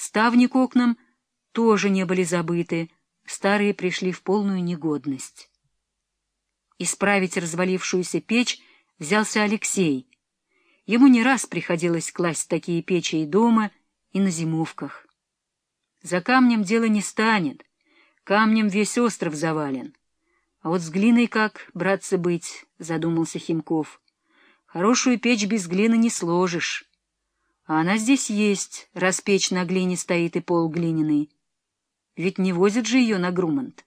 Ставни к окнам тоже не были забыты, старые пришли в полную негодность. Исправить развалившуюся печь взялся Алексей. Ему не раз приходилось класть такие печи и дома, и на зимовках. За камнем дело не станет, камнем весь остров завален. А вот с глиной как, братцы, быть, — задумался Химков. Хорошую печь без глины не сложишь. А она здесь есть, раз печь на глине стоит и пол глиняный. Ведь не возят же ее на Грумант.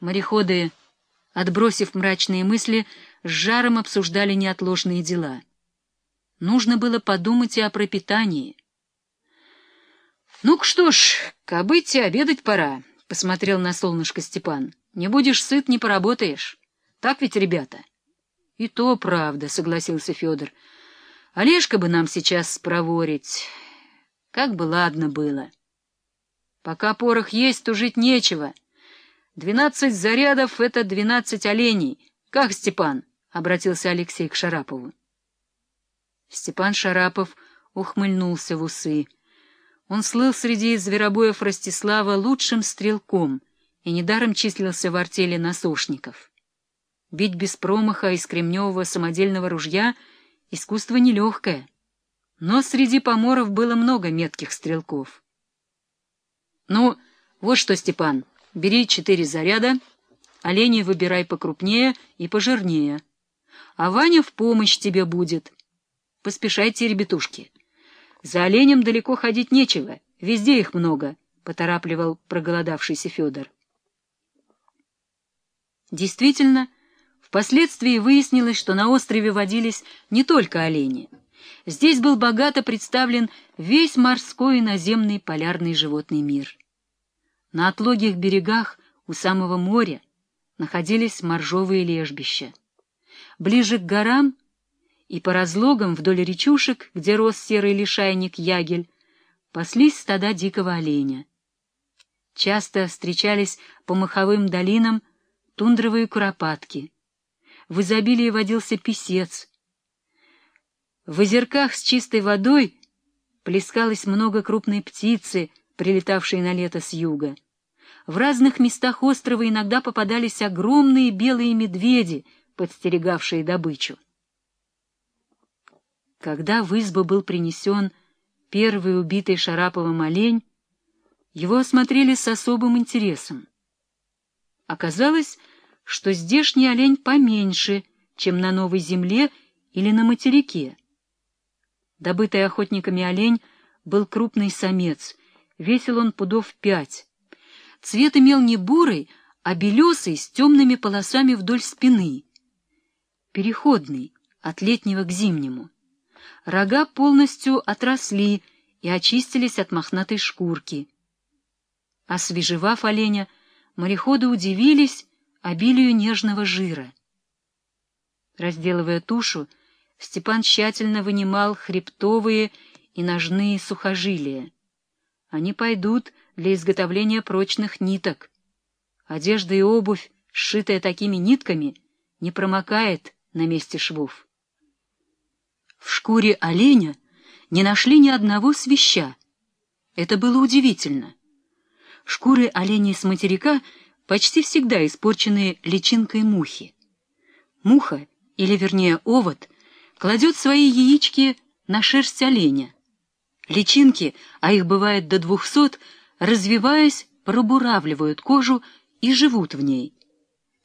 Мореходы, отбросив мрачные мысли, с жаром обсуждали неотложные дела. Нужно было подумать и о пропитании. — Ну-ка что ж, кобыть обедать пора, — посмотрел на солнышко Степан. — Не будешь сыт, не поработаешь. Так ведь, ребята? — И то правда, — согласился Федор. — Олежка бы нам сейчас спроворить. Как бы ладно было. Пока порох есть, то жить нечего. Двенадцать зарядов — это двенадцать оленей. Как, Степан? — обратился Алексей к Шарапову. Степан Шарапов ухмыльнулся в усы. Он слыл среди зверобоев Ростислава лучшим стрелком и недаром числился в артели насошников. Бить без промаха из кремневого самодельного ружья — искусство нелегкое. Но среди поморов было много метких стрелков. — Ну, вот что, Степан, бери четыре заряда, оленей выбирай покрупнее и пожирнее. А Ваня в помощь тебе будет. Поспешайте, ребятушки. За оленем далеко ходить нечего, везде их много, — поторапливал проголодавшийся Федор. Действительно, — Впоследствии выяснилось, что на острове водились не только олени. Здесь был богато представлен весь морской и наземный полярный животный мир. На отлогих берегах у самого моря находились моржовые лежбища. Ближе к горам и по разлогам вдоль речушек, где рос серый лишайник ягель, паслись стада дикого оленя. Часто встречались по маховым долинам тундровые куропатки — в изобилии водился писец. В озерках с чистой водой плескалось много крупной птицы, прилетавшей на лето с юга. В разных местах острова иногда попадались огромные белые медведи, подстерегавшие добычу. Когда в избу был принесен первый убитый Шараповым олень, его осмотрели с особым интересом. Оказалось, что здешний олень поменьше, чем на Новой Земле или на материке. Добытый охотниками олень был крупный самец, весил он пудов пять. Цвет имел не бурый, а белесый с темными полосами вдоль спины. Переходный, от летнего к зимнему. Рога полностью отросли и очистились от мохнатой шкурки. Освежевав оленя, мореходы удивились обилию нежного жира. Разделывая тушу, Степан тщательно вынимал хребтовые и ножные сухожилия. Они пойдут для изготовления прочных ниток. Одежда и обувь, сшитая такими нитками, не промокает на месте швов. В шкуре оленя не нашли ни одного свища. Это было удивительно. Шкуры оленей с материка — почти всегда испорченные личинкой мухи. Муха, или вернее овод, кладет свои яички на шерсть оленя. Личинки, а их бывает до двухсот, развиваясь, пробуравливают кожу и живут в ней.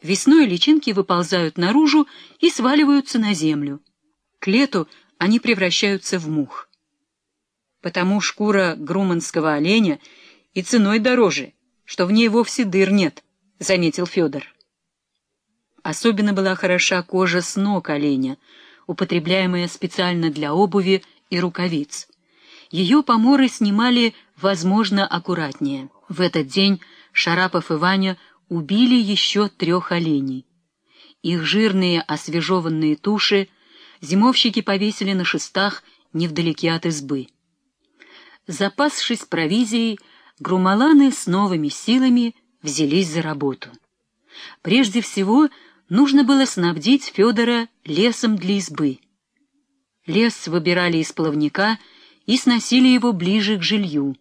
Весной личинки выползают наружу и сваливаются на землю. К лету они превращаются в мух. Потому шкура груманского оленя и ценой дороже, что в ней вовсе дыр нет, — заметил Федор. Особенно была хороша кожа с ног оленя, употребляемая специально для обуви и рукавиц. Ее поморы снимали, возможно, аккуратнее. В этот день Шарапов и Ваня убили еще трех оленей. Их жирные освежеванные туши зимовщики повесили на шестах невдалеке от избы. Запасшись провизией, грумаланы с новыми силами — взялись за работу. Прежде всего, нужно было снабдить Федора лесом для избы. Лес выбирали из плавника и сносили его ближе к жилью.